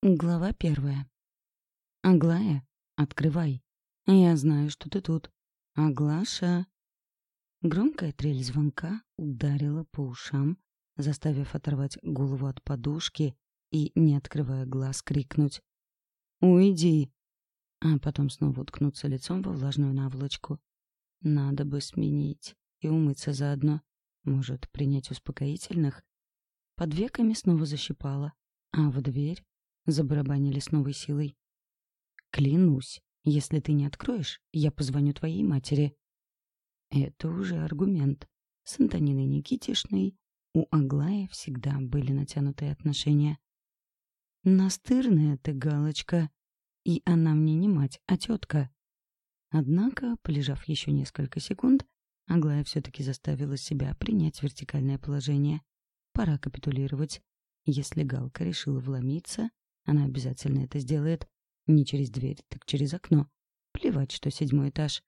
Глава первая. «Аглая, открывай. Я знаю, что ты тут. Аглаша!» Громкая трель звонка ударила по ушам, заставив оторвать голову от подушки и, не открывая глаз, крикнуть «Уйди!», а потом снова уткнуться лицом во влажную наволочку. Надо бы сменить и умыться заодно. Может, принять успокоительных? Под веками снова защипала, а в дверь забарабанили с новой силой. «Клянусь, если ты не откроешь, я позвоню твоей матери». Это уже аргумент. С Антониной Никитишной у Аглая всегда были натянутые отношения. «Настырная ты, Галочка, и она мне не мать, а тетка». Однако, полежав еще несколько секунд, Аглая все-таки заставила себя принять вертикальное положение. Пора капитулировать. Если Галка решила вломиться, она обязательно это сделает. Не через дверь, так через окно. Плевать, что седьмой этаж.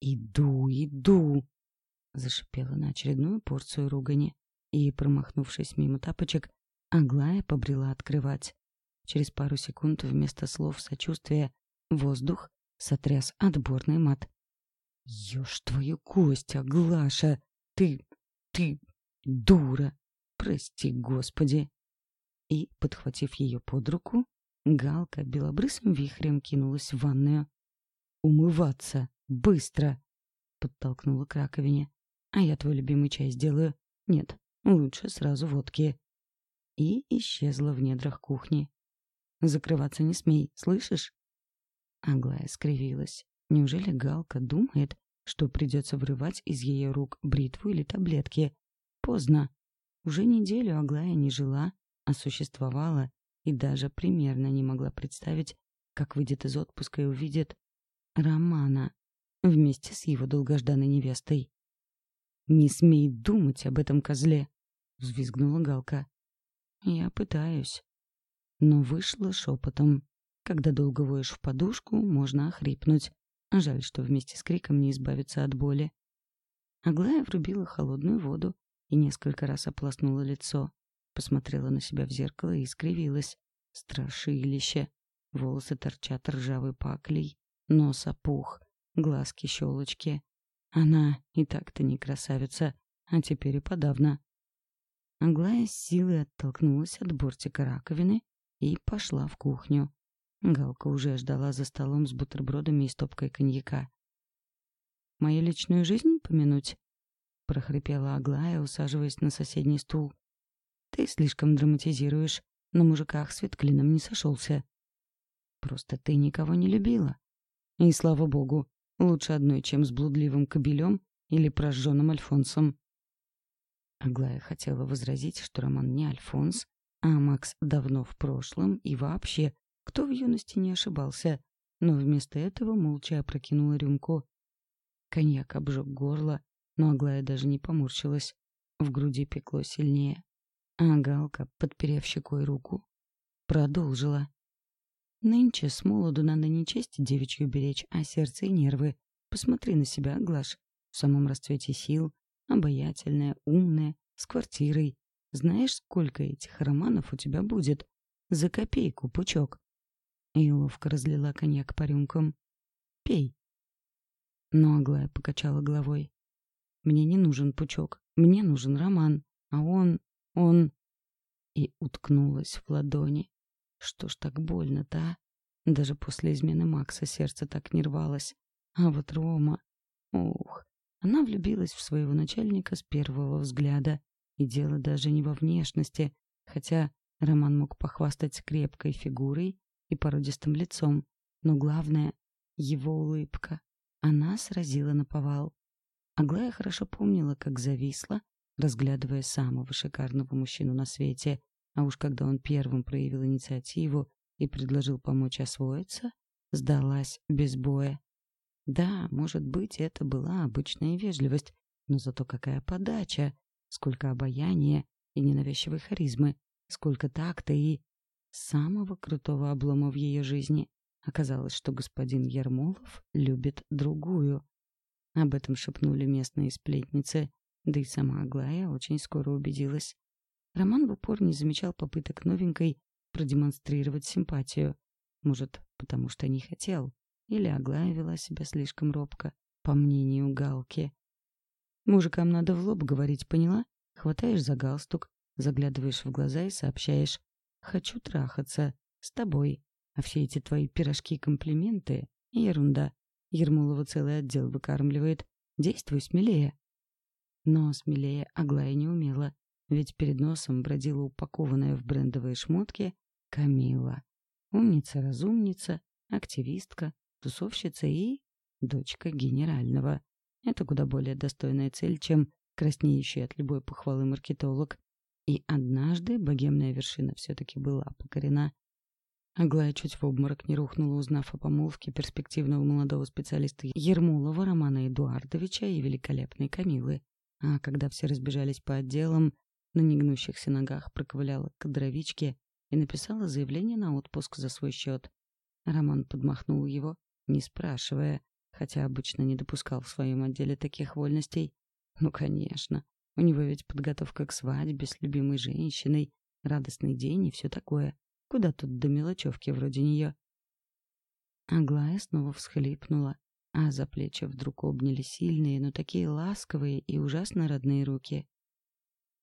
«Иду, иду!» Зашипела на очередную порцию ругани. И, промахнувшись мимо тапочек, Аглая побрела открывать. Через пару секунд вместо слов сочувствия воздух сотряс отборный мат. «Ешь твою кость, Аглаша! Ты... ты... дура! Прости, Господи!» И, подхватив ее под руку, Галка белобрысым вихрем кинулась в ванную. «Умываться! Быстро!» — подтолкнула к раковине. «А я твой любимый чай сделаю. Нет, лучше сразу водки». И исчезла в недрах кухни. «Закрываться не смей, слышишь?» Аглая скривилась. Неужели Галка думает, что придется вырывать из ее рук бритву или таблетки? Поздно. Уже неделю Аглая не жила, а существовала и даже примерно не могла представить, как выйдет из отпуска и увидит Романа вместе с его долгожданной невестой. «Не смей думать об этом козле!» — взвизгнула Галка. «Я пытаюсь». Но вышло шепотом. Когда долго воешь в подушку, можно охрипнуть. Жаль, что вместе с криком не избавиться от боли. Аглая врубила холодную воду и несколько раз ополоснула лицо. Посмотрела на себя в зеркало и скривилась. Страшилище. Волосы торчат ржавой паклей. Нос опух. Глазки щелочки. Она и так-то не красавица, а теперь и подавно. Аглая с силой оттолкнулась от бортика раковины и пошла в кухню. Галка уже ждала за столом с бутербродами и стопкой коньяка. «Мою личную жизнь помянуть?» — прохрипела Аглая, усаживаясь на соседний стул. Ты слишком драматизируешь. На мужиках свет клином не сошелся. Просто ты никого не любила. И слава богу, лучше одной, чем с блудливым кобелем или прожженным Альфонсом. Аглая хотела возразить, что Роман не Альфонс, а Макс давно в прошлом и вообще, кто в юности не ошибался, но вместо этого молча опрокинула рюмку. Коньяк обжег горло, но Аглая даже не поморщилась. В груди пекло сильнее. А Галка, подперев щекой руку, продолжила. Нынче с молоду надо не честь девичью беречь, а сердце и нервы. Посмотри на себя, Глаш. В самом расцвете сил, обаятельная, умная, с квартирой. Знаешь, сколько этих романов у тебя будет? За копейку пучок. И ловко разлила коньяк по рюмкам. Пей. Но Аглая покачала головой. Мне не нужен пучок, мне нужен роман, а он... Он... И уткнулась в ладони. Что ж так больно-то, а? Даже после измены Макса сердце так не рвалось. А вот Рома... Ух, она влюбилась в своего начальника с первого взгляда. И дело даже не во внешности, хотя Роман мог похвастать крепкой фигурой и породистым лицом. Но главное — его улыбка. Она сразила на повал. Аглая хорошо помнила, как зависла, разглядывая самого шикарного мужчину на свете. А уж когда он первым проявил инициативу и предложил помочь освоиться, сдалась без боя. Да, может быть, это была обычная вежливость, но зато какая подача, сколько обаяния и ненавязчивой харизмы, сколько такта и самого крутого облома в ее жизни. Оказалось, что господин Ермолов любит другую. Об этом шепнули местные сплетницы, да и сама Аглая очень скоро убедилась. Роман в упор не замечал попыток новенькой продемонстрировать симпатию. Может, потому что не хотел. Или Аглая вела себя слишком робко, по мнению Галки. Мужикам надо в лоб говорить, поняла? Хватаешь за галстук, заглядываешь в глаза и сообщаешь «Хочу трахаться. С тобой». А все эти твои пирожки-комплименты — ерунда. Ермолова целый отдел выкармливает. Действуй смелее. Но смелее Аглая не умела, ведь перед носом бродила упакованная в брендовые шмотки Камила. Умница-разумница, активистка, тусовщица и дочка генерального. Это куда более достойная цель, чем краснеющий от любой похвалы маркетолог. И однажды богемная вершина все-таки была покорена. Аглая чуть в обморок не рухнула, узнав о помолвке перспективного молодого специалиста Ермолова Романа Эдуардовича и великолепной Камилы. А когда все разбежались по отделам, на негнущихся ногах проковыляла к дровичке и написала заявление на отпуск за свой счет. Роман подмахнул его, не спрашивая, хотя обычно не допускал в своем отделе таких вольностей. Ну, конечно, у него ведь подготовка к свадьбе с любимой женщиной, радостный день и все такое. Куда тут до мелочевки вроде нее? Аглая снова всхлипнула, а за плечи вдруг обняли сильные, но такие ласковые и ужасно родные руки.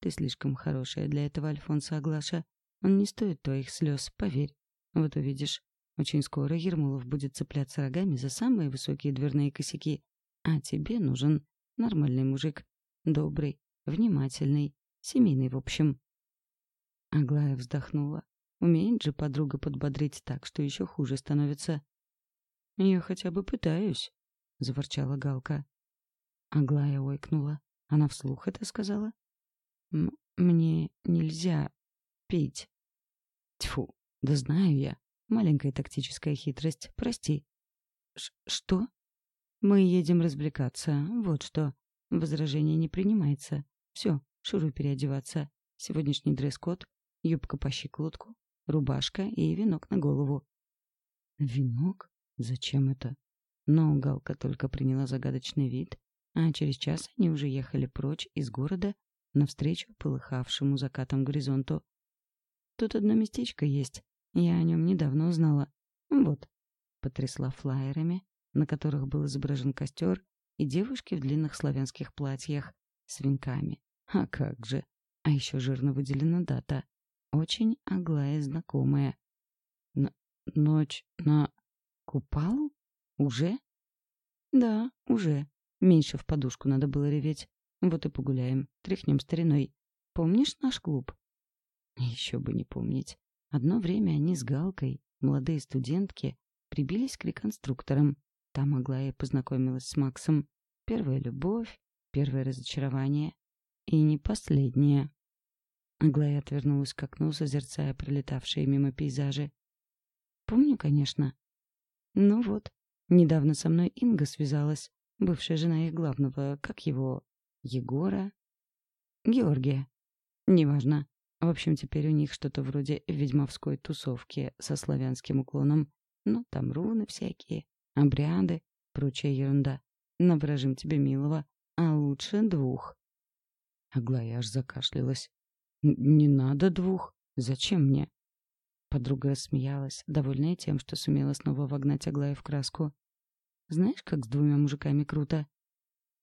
«Ты слишком хорошая для этого Альфонса Аглаша. Он не стоит твоих слез, поверь. Вот увидишь, очень скоро Ермолов будет цепляться рогами за самые высокие дверные косяки. А тебе нужен нормальный мужик. Добрый, внимательный, семейный в общем. Аглая вздохнула. Умеет же подруга подбодрить так, что еще хуже становится. «Я хотя бы пытаюсь», — заворчала Галка. Аглая ойкнула. Она вслух это сказала? «Мне нельзя пить». Тьфу, да знаю я. Маленькая тактическая хитрость. Прости. Ш что? Мы едем развлекаться. Вот что. Возражение не принимается. Все, шуруй переодеваться. Сегодняшний дресс-код. Юбка по щиколотку, рубашка и венок на голову. Венок? Зачем это? Но Галка только приняла загадочный вид, а через час они уже ехали прочь из города навстречу полыхавшему закатом горизонту. Тут одно местечко есть, я о нем недавно узнала. Вот. Потрясла флаерами, на которых был изображен костер и девушки в длинных славянских платьях с венками. А как же. А еще жирно выделена дата. Очень Аглая знакомая. Н ночь на Купалу? Уже? Да, уже. Меньше в подушку надо было реветь. Вот и погуляем, тряхнем стариной. Помнишь наш клуб? Еще бы не помнить. Одно время они с Галкой, молодые студентки, прибились к реконструкторам. Там Аглая познакомилась с Максом. Первая любовь, первое разочарование. И не последнее. Аглая отвернулась к окну, созерцая пролетавшие мимо пейзажи. Помню, конечно. Ну вот, недавно со мной Инга связалась, бывшая жена их главного, как его, Егора? Георгия. Неважно. В общем, теперь у них что-то вроде ведьмовской тусовки со славянским уклоном. Ну, там руны всякие, обряды, прочая ерунда. Навражим тебе милого, а лучше двух. Аглая аж закашлялась. «Не надо двух. Зачем мне?» Подруга рассмеялась, довольная тем, что сумела снова вогнать Аглаю в краску. «Знаешь, как с двумя мужиками круто?»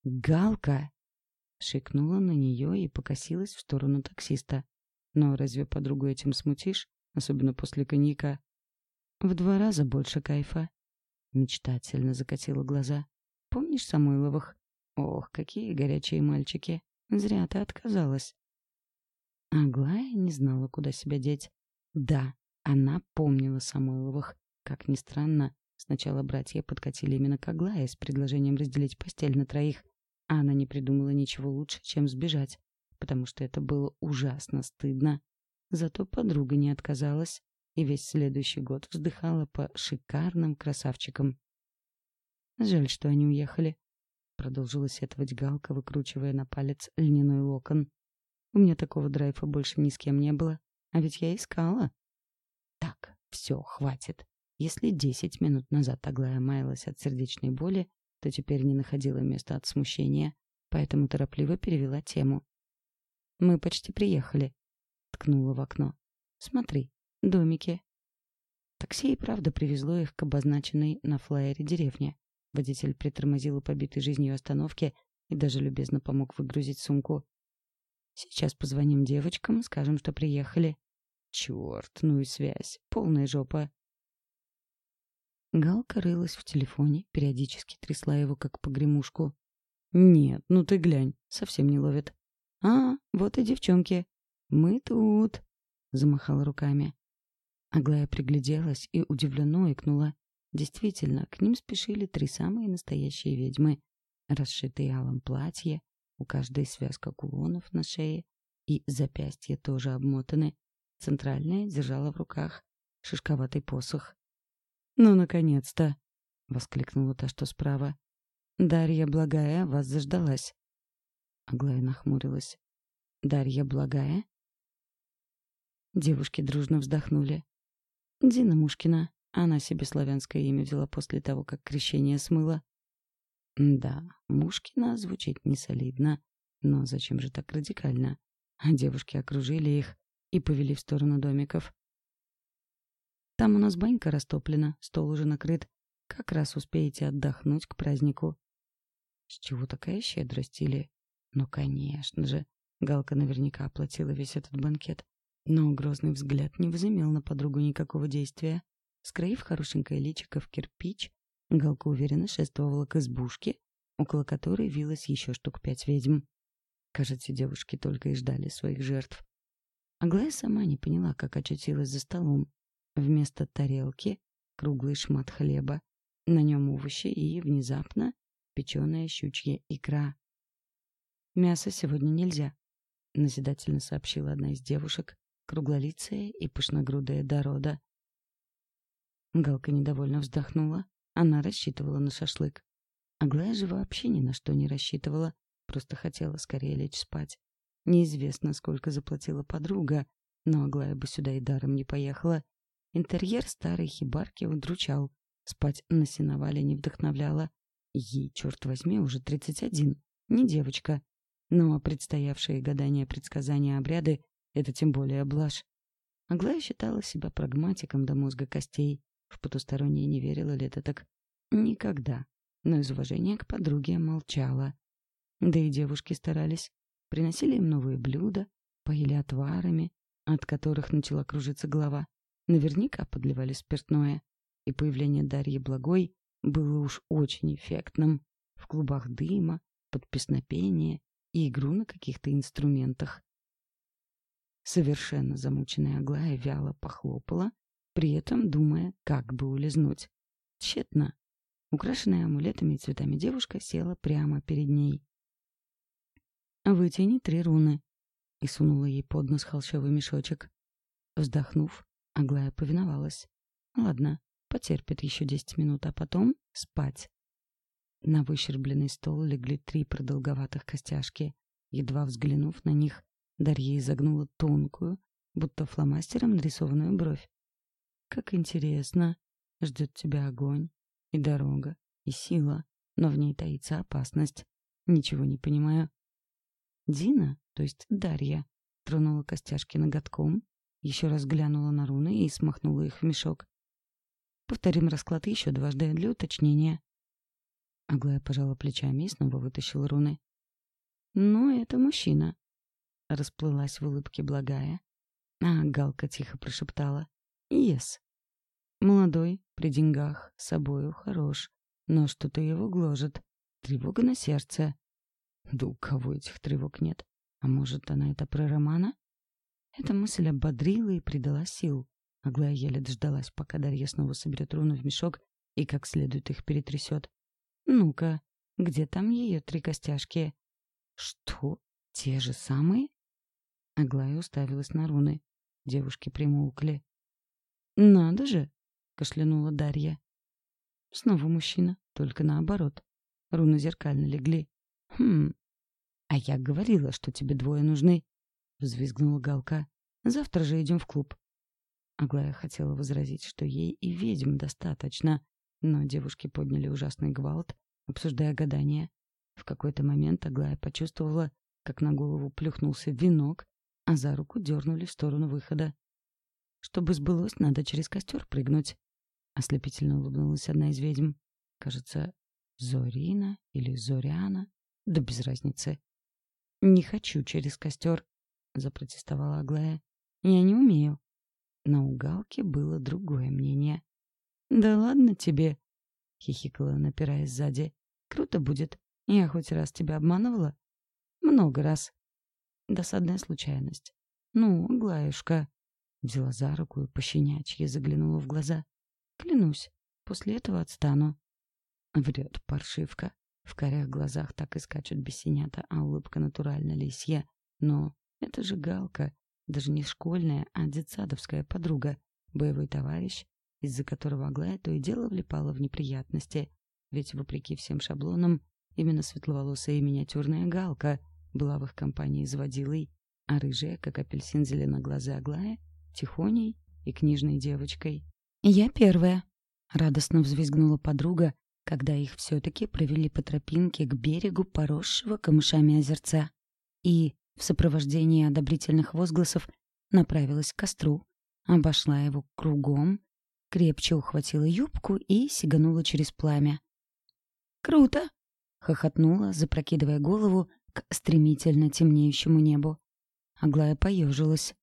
«Галка!» Шикнула на нее и покосилась в сторону таксиста. Но разве подругу этим смутишь, особенно после коньяка? В два раза больше кайфа. Мечтательно закатила глаза. Помнишь Самойловых? Ох, какие горячие мальчики. Зря ты отказалась. Аглая не знала, куда себя деть. Да, она помнила Самойловых. Как ни странно, сначала братья подкатили именно к Аглае с предложением разделить постель на троих, а она не придумала ничего лучше, чем сбежать потому что это было ужасно стыдно. Зато подруга не отказалась и весь следующий год вздыхала по шикарным красавчикам. «Жаль, что они уехали», — продолжила сетовать Галка, выкручивая на палец льняной локон. «У меня такого драйфа больше ни с кем не было, а ведь я искала». «Так, все, хватит. Если десять минут назад Аглая маялась от сердечной боли, то теперь не находила места от смущения, поэтому торопливо перевела тему. «Мы почти приехали», — ткнула в окно. «Смотри, домики. Такси и правда привезло их к обозначенной на флайере деревне. Водитель притормозил у побитой жизнью остановки и даже любезно помог выгрузить сумку. «Сейчас позвоним девочкам, скажем, что приехали». «Черт, ну и связь. Полная жопа». Галка рылась в телефоне, периодически трясла его, как погремушку. «Нет, ну ты глянь, совсем не ловит». «А, вот и девчонки. Мы тут», — замахала руками. Аглая пригляделась и удивленно икнула. Действительно, к ним спешили три самые настоящие ведьмы. Расшитые алым платье, у каждой связка кулонов на шее, и запястья тоже обмотаны. Центральная держала в руках шишковатый посох. «Ну, наконец-то!» — воскликнула та, что справа. «Дарья Благая вас заждалась». Аглая нахмурилась. «Дарья Благая?» Девушки дружно вздохнули. Дина Мушкина. Она себе славянское имя взяла после того, как крещение смыло. Да, Мушкина звучит несолидно, но зачем же так радикально? А девушки окружили их и повели в сторону домиков. Там у нас банька растоплена, стол уже накрыт. Как раз успеете отдохнуть к празднику. С чего такая щедрость или... Ну, конечно же, Галка наверняка оплатила весь этот банкет. Но грозный взгляд не возымел на подругу никакого действия. Скроив хорошенькое личико в кирпич, Галка уверенно шествовала к избушке, около которой вилось еще штук пять ведьм. Кажется, девушки только и ждали своих жертв. Аглая сама не поняла, как очутилась за столом. Вместо тарелки — круглый шмат хлеба. На нем овощи и, внезапно, печеная щучья икра. «Мясо сегодня нельзя», — назидательно сообщила одна из девушек, круглолицая и пышногрудая дорода. Галка недовольно вздохнула. Она рассчитывала на шашлык. Аглая же вообще ни на что не рассчитывала, просто хотела скорее лечь спать. Неизвестно, сколько заплатила подруга, но Аглая бы сюда и даром не поехала. Интерьер старой хибарки удручал, спать на сеновале не вдохновляло. Ей, черт возьми, уже тридцать один, не девочка. Но предстоявшие гадания предсказания обряды это тем более блажь. Аглая считала себя прагматиком до мозга костей. В потустороннее не верила ли это так? Никогда. Но из уважения к подруге молчала. Да и девушки старались. Приносили им новые блюда, поили отварами, от которых начала кружиться голова. Наверняка подливали спиртное. И появление Дарьи Благой было уж очень эффектным. В клубах дыма, под песнопение и игру на каких-то инструментах. Совершенно замученная Аглая вяло похлопала, при этом думая, как бы улизнуть. Тщетно. Украшенная амулетами и цветами девушка села прямо перед ней. «Вытяни три руны», — и сунула ей под нос холщовый мешочек. Вздохнув, Аглая повиновалась. «Ладно, потерпит еще десять минут, а потом спать». На выщербленный стол легли три продолговатых костяшки. Едва взглянув на них, Дарья изогнула тонкую, будто фломастером нарисованную бровь. «Как интересно. Ждет тебя огонь, и дорога, и сила, но в ней таится опасность. Ничего не понимаю». Дина, то есть Дарья, тронула костяшки ноготком, еще раз глянула на руны и смахнула их в мешок. Повторим расклад еще дважды для уточнения. Аглая пожала плечами и снова вытащила руны. «Ну, это мужчина. Расплылась в улыбке благая. А Галка тихо прошептала. «Ес». Молодой, при деньгах, собою хорош. Но что-то его гложет. Тревога на сердце. Да у кого этих тревог нет? А может, она это про Романа? Эта мысль ободрила и придала сил. Аглая еле дождалась, пока Дарья снова соберет руны в мешок и как следует их перетрясет. «Ну-ка, где там ее три костяшки?» «Что? Те же самые?» Аглая уставилась на руны. Девушки примолкли. «Надо же!» — кашлянула Дарья. Снова мужчина, только наоборот. Руны зеркально легли. «Хм, а я говорила, что тебе двое нужны», — взвизгнула Галка. «Завтра же идем в клуб». Аглая хотела возразить, что ей и ведьм достаточно, но девушки подняли ужасный гвалт, обсуждая гадания. В какой-то момент Аглая почувствовала, как на голову плюхнулся венок, а за руку дернули в сторону выхода. Чтобы сбылось, надо через костер прыгнуть. Ослепительно улыбнулась одна из ведьм. Кажется, Зорина или Зоряна. Да без разницы. «Не хочу через костер», — запротестовала Аглая. «Я не умею». На угалке было другое мнение. «Да ладно тебе», — хихикала, напирая сзади. «Круто будет. Я хоть раз тебя обманывала?» «Много раз». Досадная случайность. «Ну, Аглаюшка», — взяла за руку и пощенячьи заглянула в глаза. «Клянусь, после этого отстану». Врет паршивка. В корях глазах так и скачут бесенята, а улыбка натурально лисья. Но это же Галка, даже не школьная, а детсадовская подруга, боевой товарищ, из-за которого Аглая то и дело влипала в неприятности. Ведь, вопреки всем шаблонам, именно светловолосая и миниатюрная Галка была в их компании заводилой, а рыжая, как апельсин зеленоглазая Аглая, тихоней и книжной девочкой. «Я первая», — радостно взвизгнула подруга, когда их все-таки провели по тропинке к берегу поросшего камышами озерца. И, в сопровождении одобрительных возгласов, направилась к костру, обошла его кругом, крепче ухватила юбку и сиганула через пламя. «Круто!» — хохотнула, запрокидывая голову к стремительно темнеющему небу. Аглая поежилась.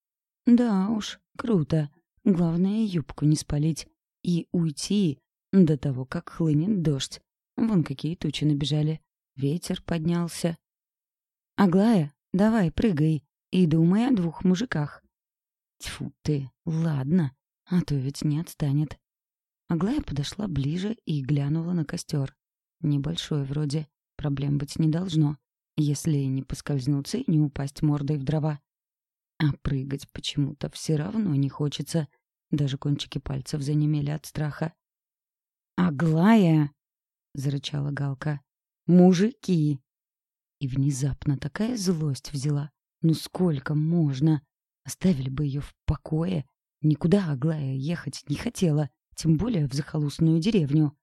«Да уж, круто. Главное, юбку не спалить. И уйти до того, как хлынет дождь. Вон какие тучи набежали. Ветер поднялся. «Аглая, давай, прыгай и думай о двух мужиках». Тьфу ты, ладно, а то ведь не отстанет. Аглая подошла ближе и глянула на костер. Небольшой вроде, проблем быть не должно, если не поскользнуться и не упасть мордой в дрова. А прыгать почему-то все равно не хочется. Даже кончики пальцев занемели от страха. «Аглая!» — зарычала Галка. «Мужики!» И внезапно такая злость взяла. Ну сколько можно? Оставили бы ее в покое. Никуда Аглая ехать не хотела, тем более в захолустную деревню.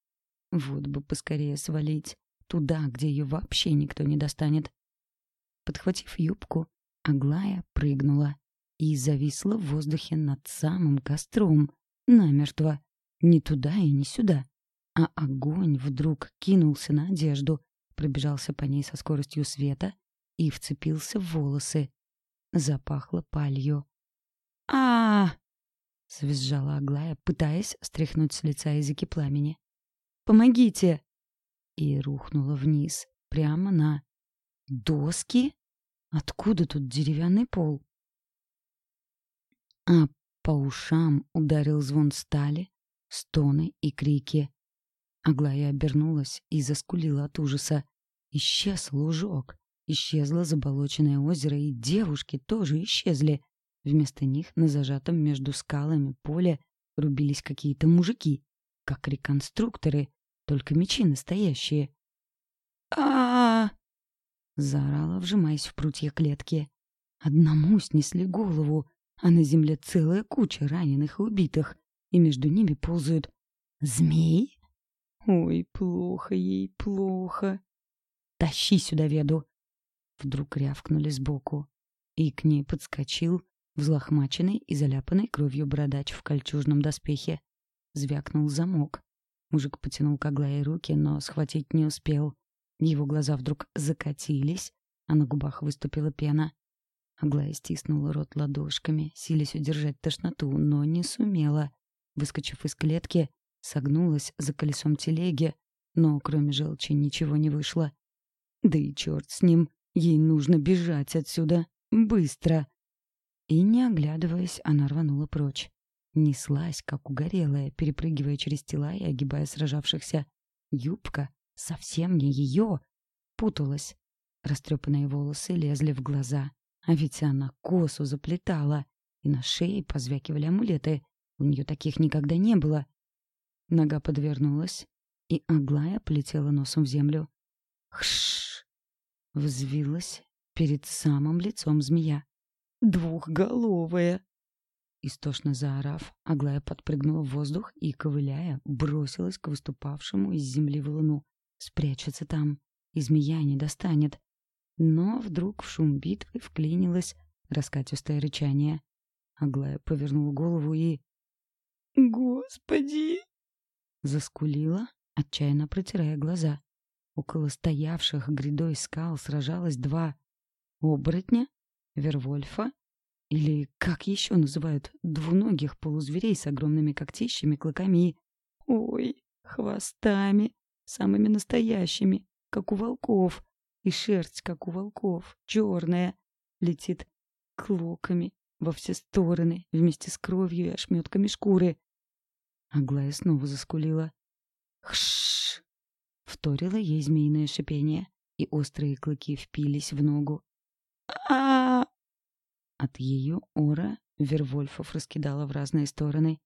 Вот бы поскорее свалить. Туда, где ее вообще никто не достанет. Подхватив юбку, Аглая прыгнула и зависла в воздухе над самым костром, намертво. Ни туда и ни сюда а огонь вдруг кинулся на одежду, пробежался по ней со скоростью света и вцепился в волосы. Запахло палью. а, -а, -а свизжала Аглая, пытаясь стряхнуть с лица языки пламени. «Помогите!» И рухнула вниз, прямо на... «Доски? Откуда тут деревянный пол?» А по ушам ударил звон стали, стоны и крики. Аглая обернулась и заскулила от ужаса. Исчез лужок, исчезло заболоченное озеро, и девушки тоже исчезли. Вместо них на зажатом между скалами поле рубились какие-то мужики, как реконструкторы, только мечи настоящие. а, заорала, вжимаясь в прутья клетки. Одному снесли голову, а на земле целая куча раненых и убитых, и между ними ползают змеи Ой, плохо ей, плохо. Тащи сюда веду. Вдруг рявкнули сбоку. И к ней подскочил взлохмаченный и заляпанный кровью бородач в кольчужном доспехе. Звякнул замок. Мужик потянул к Аглае руки, но схватить не успел. Его глаза вдруг закатились, а на губах выступила пена. Аглая стиснула рот ладошками, силясь удержать тошноту, но не сумела. Выскочив из клетки, согнулась за колесом телеги, но кроме желчи ничего не вышло. Да и черт с ним, ей нужно бежать отсюда. Быстро. И, не оглядываясь, она рванула прочь. Неслась, как угорелая, перепрыгивая через тела и огибая сражавшихся. Юбка, совсем не ее, путалась. Растрепанные волосы лезли в глаза. А ведь она косу заплетала. И на шее позвякивали амулеты. У нее таких никогда не было. Нога подвернулась, и Аглая полетела носом в землю. Хш! Взвилась перед самым лицом змея. Двухголовая! Истошно заорав, Аглая подпрыгнула в воздух и, ковыляя, бросилась к выступавшему из земли валуну. Спрячется там, и змея не достанет. Но вдруг в шум битвы вклинилось раскатистое рычание. Аглая повернула голову и... «Господи!» Заскулила, отчаянно протирая глаза. Около стоявших грядой скал сражалось два оборотня, Вервольфа или, как еще называют, двуногих полузверей с огромными когтищами, клыками и... Ой, хвостами, самыми настоящими, как у волков. И шерсть, как у волков, черная, летит клоками во все стороны, вместе с кровью и ошметками шкуры. Аглая снова заскулила. «Хш!» — вторило ей змеиное шипение, и острые клыки впились в ногу. а От ее ора Вервольфов раскидала в разные стороны.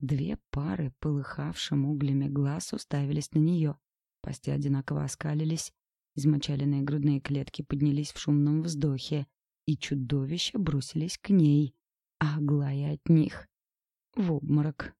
Две пары, полыхавшим углями глаз, уставились на нее. Пости одинаково оскалились, измочаленные грудные клетки поднялись в шумном вздохе, и чудовища бросились к ней, а Аглая от них. В обморок.